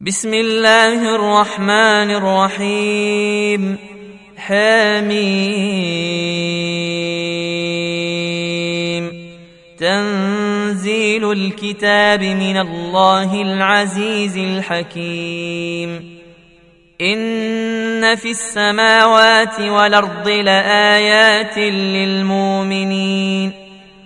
بسم الله الرحمن الرحيم. حميم تنزيل الكتاب من الله العزيز الحكيم. إن في السماوات والأرض لآيات للمؤمنين.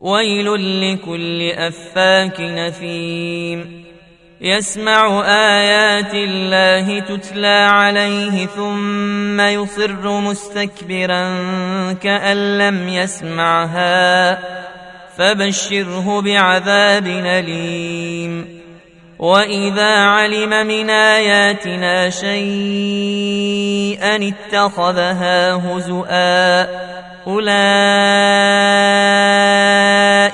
ويل لكل أفاك نثيم. يسمع آيات الله تتلى عليه ثم يصر مستكبرا كأن لم يسمعها. فبشره بعذاب أليم. وإذا علم من آياتنا شيئا اتخذها هزؤا أولئك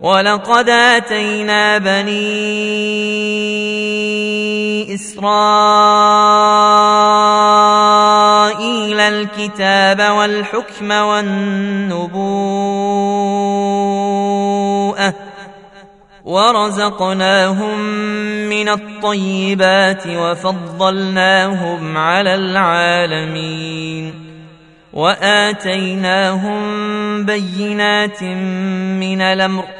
ولقد آتينا بني إسرائيل الكتاب والحكم والنبوءة ورزقناهم من الطيبات وفضلناهم على العالمين وآتيناهم بينات من الأمر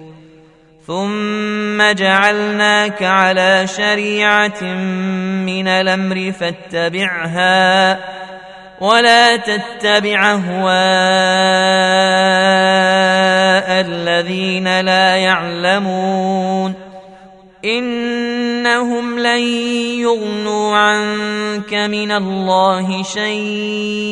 ثم جعلناك على شريعه من الامر فاتبعها ولا تتبع اهواء الذين لا يعلمون انهم لن يغنوا عنك من الله شيئا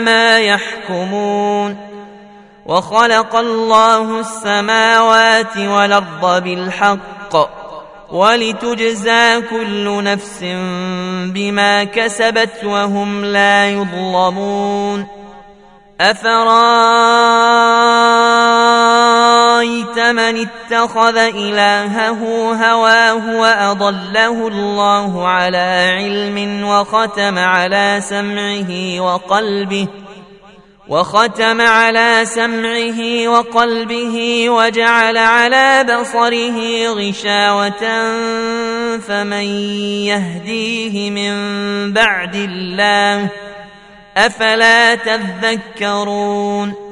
ما يحكمون وخلق الله السماوات والأرض بالحق ولتجزى كل نفس بما كسبت وهم لا يظلمون افرايت من اتخذ إلهه هواه وأضله الله على علم وختم على سمعه وقلبه وختم على سمعه وقلبه وجعل على بصره غشاوة فمن يهديه من بعد الله أفلا تذكرون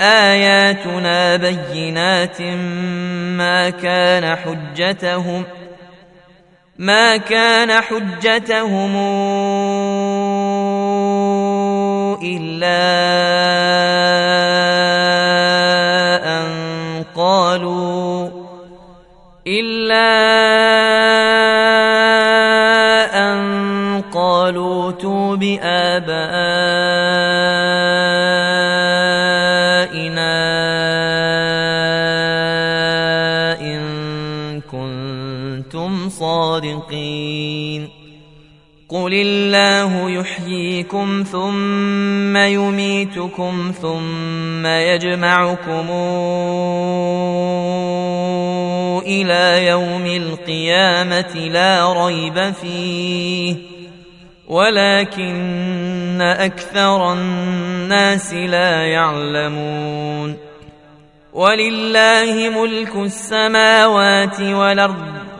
آياتنا بينات ما كان حجتهم ما كان حجتهم إلا أن قالوا إلا أن قالوا تو بآبائنا صادقين قل الله يحييكم ثم يميتكم ثم يجمعكم إلى يوم القيامه لا ريب فيه. ولكن أكثر الناس لا يعلمون. ولله ملك السماوات والارض.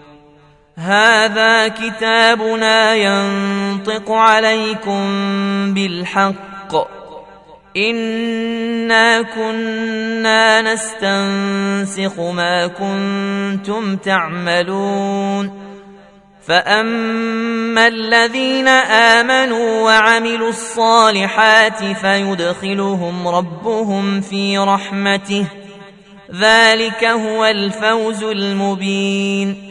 هذا كتابنا ينطق عليكم بالحق. إنا كنا نستنسخ ما كنتم تعملون. فأما الذين آمنوا وعملوا الصالحات فيدخلهم ربهم في رحمته. ذلك هو الفوز المبين.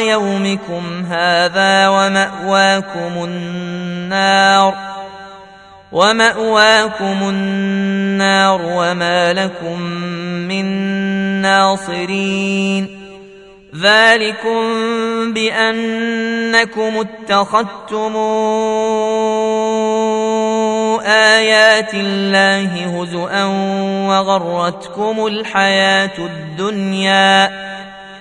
يومكم هذا ومأواكم النار ومأواكم النار وما لكم من ناصرين ذلكم بأنكم اتخذتم آيات الله هزؤا وغرتكم الحياة الدنيا